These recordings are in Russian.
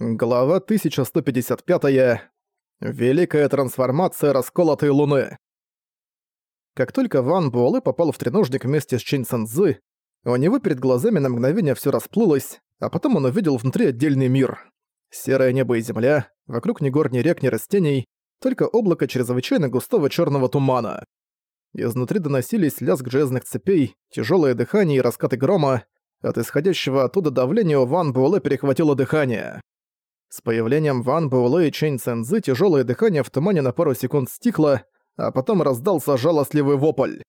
Глава 1155. Великая трансформация расколотой луны. Как только Ван Буэлэ попал в треножник вместе с Чэнь Цэнзы, у него перед глазами на мгновение всё расплылось, а потом он увидел внутри отдельный мир. Серое небо и земля, вокруг ни гор, ни рек, ни растений, только облако чрезвычайно густого чёрного тумана. Изнутри доносились лязг железных цепей, тяжёлое дыхание и раскаты грома, от исходящего оттуда давления у Ван Буэлэ перехватило дыхание. С появлением Ван Буэлэ и Чэнь Цэнзы тяжёлое дыхание в тумане на пару секунд стихло, а потом раздался жалостливый вопль.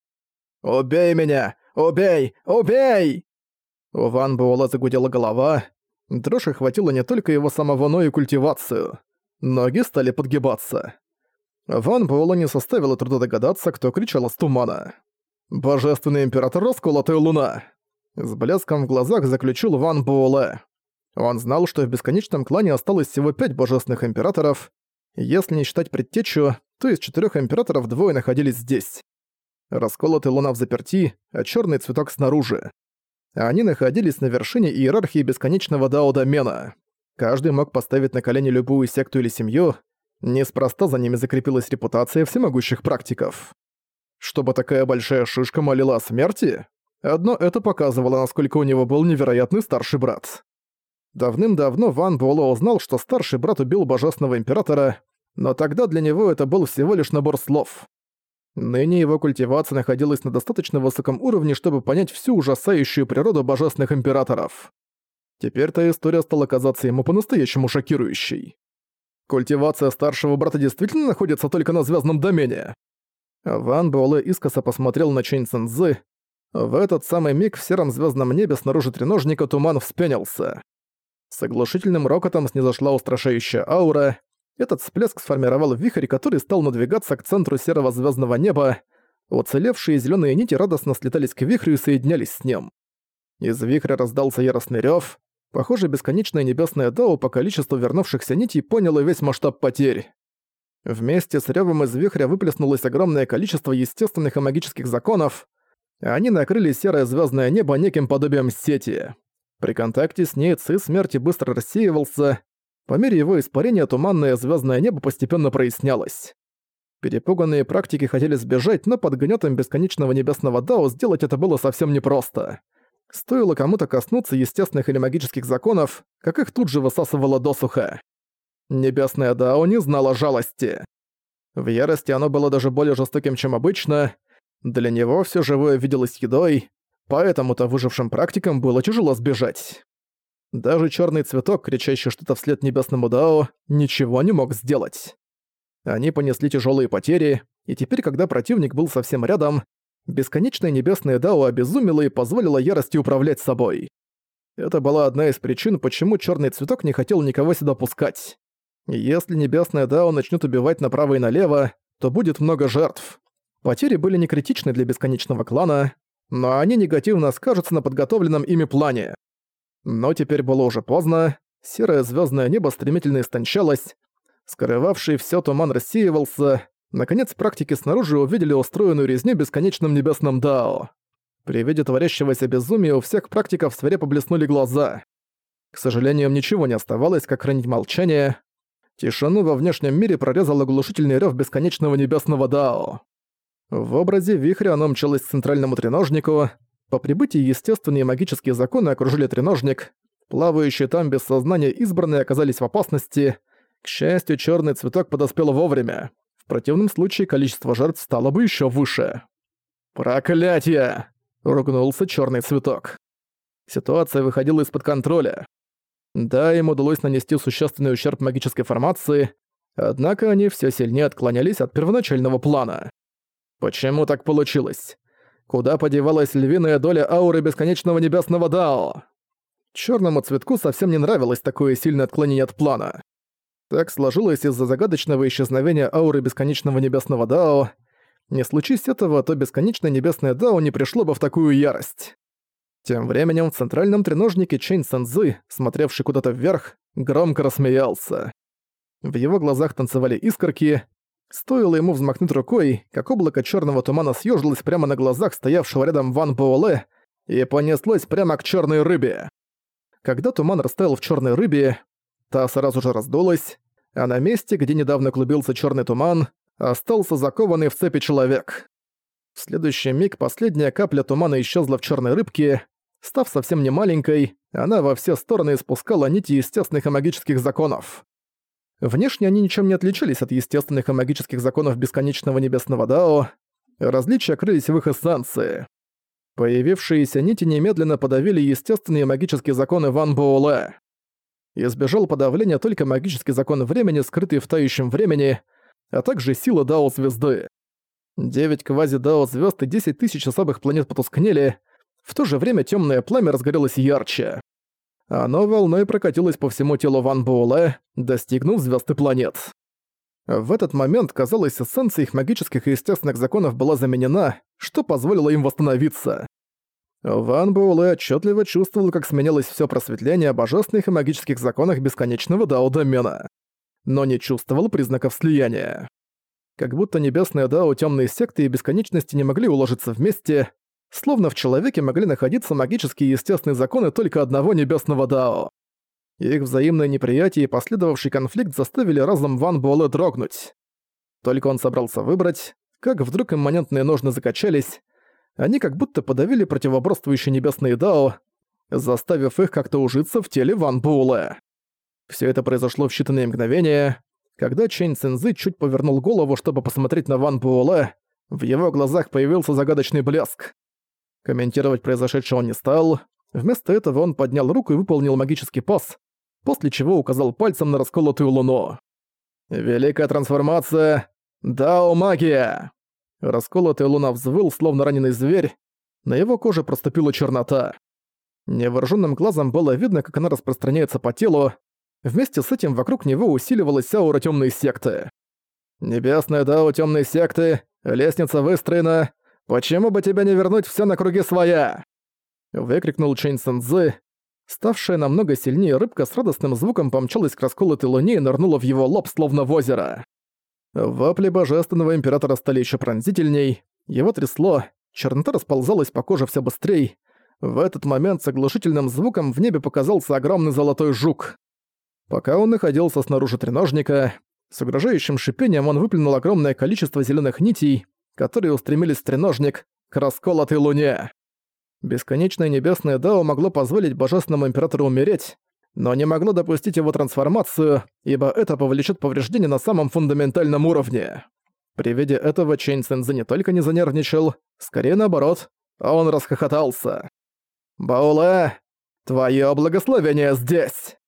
«Убей меня! Убей! Убей!» У Ван Буэлэ загудела голова. Дрожь охватила не только его самого, но и культивацию. Ноги стали подгибаться. Ван Буэлэ не составило труда догадаться, кто кричал из тумана. «Божественный император Расколотая Луна!» С блеском в глазах заключил Ван Буэлэ. Он знал, что в бесконечном клане осталось всего пять божественных императоров. Если не считать предтечу, то из четырех императоров двое находились здесь. Расколотый луна в заперти, а черный цветок снаружи. Они находились на вершине иерархии бесконечного дао-домена. Каждый мог поставить на колени любую секту или семью, неспроста за ними закрепилась репутация всемогущих практиков. Чтобы такая большая шишка молила о смерти? Одно это показывало, насколько у него был невероятный старший брат. Давным-давно Ван Буэлло узнал, что старший брат убил Божественного Императора, но тогда для него это был всего лишь набор слов. Ныне его культивация находилась на достаточно высоком уровне, чтобы понять всю ужасающую природу Божественных Императоров. Теперь-то история стала казаться ему по-настоящему шокирующей. Культивация старшего брата действительно находится только на звездном домене. Ван Буэлэ искоса посмотрел на Чэнь Цэнзы. В этот самый миг в сером звездном небе снаружи треножника туман вспенился. С оглушительным рокотом снизошла устрашающая аура. Этот всплеск сформировал вихрь, который стал надвигаться к центру серого звездного неба. Уцелевшие зеленые нити радостно слетались к вихрю и соединялись с ним. Из вихря раздался яростный рев. Похоже, бесконечное небесное Дао по количеству вернувшихся нитей поняло весь масштаб потерь. Вместе с ревом из вихря выплеснулось огромное количество естественных и магических законов. Они накрыли серое звездное небо неким подобием сети. При контакте с ней ци смерти быстро рассеивался. По мере его испарения туманное звездное небо постепенно прояснялось. Перепуганные практики хотели сбежать, но под гнетом бесконечного небесного Дао сделать это было совсем непросто. Стоило кому-то коснуться естественных или магических законов, как их тут же высасывало досуха. Небесное Дао не знало жалости. В ярости оно было даже более жестоким, чем обычно. Для него все живое виделось едой, Поэтому-то выжившим практикам было тяжело сбежать. Даже черный цветок, кричащий что-то вслед небесному Дао, ничего не мог сделать. Они понесли тяжелые потери, и теперь, когда противник был совсем рядом, бесконечное небесное Дао обезумело и позволило ярости управлять собой. Это была одна из причин, почему черный цветок не хотел никого сюда пускать. Если небесное Дао начнет убивать направо и налево, то будет много жертв. Потери были не критичны для бесконечного клана, но они негативно скажутся на подготовленном ими плане. Но теперь было уже поздно, серое звездное небо стремительно истончалось, скрывавший все туман рассеивался, наконец практики снаружи увидели устроенную резню бесконечным небесным Дао. При виде творящегося безумия у всех практиков свирепо блеснули глаза. К сожалению, ничего не оставалось, как хранить молчание. Тишину во внешнем мире прорезал оглушительный рёв бесконечного небесного Дао. В образе вихря оно мчалось к центральному треножнику. По прибытии естественные магические законы окружили треножник. Плавающие там без сознания избранные оказались в опасности. К счастью, черный цветок подоспел вовремя. В противном случае количество жертв стало бы еще выше. «Проклятие!» — ругнулся черный цветок. Ситуация выходила из-под контроля. Да, им удалось нанести существенный ущерб магической формации, однако они все сильнее отклонялись от первоначального плана. Почему так получилось? Куда подевалась львиная доля ауры бесконечного небесного Дао? Чёрному цветку совсем не нравилось такое сильное отклонение от плана. Так сложилось из-за загадочного исчезновения ауры бесконечного небесного Дао. Не случись этого, то бесконечное небесное Дао не пришло бы в такую ярость. Тем временем в центральном треножнике Чэнь Сэнзы, смотревший куда-то вверх, громко рассмеялся. В его глазах танцевали искорки, Стоило ему взмахнуть рукой, как облако черного тумана съежилось прямо на глазах стоявшего рядом Ван Буэлэ и понеслось прямо к черной рыбе. Когда туман растаял в черной рыбе, Та сразу же раздулась, а на месте, где недавно клубился черный туман, остался закованный в цепи человек. В следующий миг последняя капля тумана исчезла в черной рыбке. Став совсем не маленькой, она во все стороны испускала нити естественных и магических законов. Внешне они ничем не отличались от естественных и магических законов бесконечного небесного Дао, различия крылись в их эссенции. Появившиеся нити немедленно подавили естественные магические законы Ван Буэлэ. Избежал подавления только магический закон времени, скрытый в тающем времени, а также сила Дао-звезды. Девять квази-Дао-звезд и десять тысяч особых планет потускнели, в то же время темное пламя разгорелось ярче. Оно волной прокатилось по всему телу Ван Буэлэ, достигнув звезд и планет. В этот момент, казалось, эссенция их магических и естественных законов была заменена, что позволило им восстановиться. Ван Буэлэ отчетливо чувствовал, как сменялось все просветление о божественных и магических законах бесконечного Дао-домена, но не чувствовал признаков слияния. Как будто небесные Дао темные секты и бесконечности не могли уложиться вместе, словно в человеке могли находиться магические и естественные законы только одного небесного Дао. Их взаимное неприятие и последовавший конфликт заставили разум Ван Буэлэ дрогнуть. Только он собрался выбрать, как вдруг имманентные ножны закачались, они как будто подавили противоборствующие небесные Дао, заставив их как-то ужиться в теле Ван Буэлэ. Все это произошло в считанные мгновения. Когда Чэнь Цинзы чуть повернул голову, чтобы посмотреть на Ван Буэлэ, в его глазах появился загадочный блеск. Комментировать произошедшее он не стал. Вместо этого он поднял руку и выполнил магический пас, после чего указал пальцем на расколотую луну. «Великая трансформация! Дао-магия!» Расколотая луна взвыл, словно раненый зверь. На его коже проступила чернота. Невооруженным глазом было видно, как она распространяется по телу. Вместе с этим вокруг него усиливалась аура темной секты. «Небесная Дао темной секты, лестница выстроена. Почему бы тебя не вернуть все на круги своя?» Выкрикнул Чэнь Сэнзы, Ставшая намного сильнее рыбка с радостным звуком помчалась к расколотой луне и нырнула в его лоб, словно в озеро. Вопли божественного императора стали еще пронзительней, его трясло, чернота расползалась по коже все быстрее. В этот момент с оглушительным звуком в небе показался огромный золотой жук. Пока он находился снаружи треножника, с угрожающим шипением он выплюнул огромное количество зеленых нитей, которые устремились в треножник к расколотой луне. Бесконечное небесное Дао могло позволить божественному императору умереть, но не могло допустить его трансформацию, ибо это повлечет повреждения на самом фундаментальном уровне. При виде этого Чэнь Цэнзэ не только не занервничал, скорее наоборот, он расхохотался. «Бауле, твое благословение здесь!»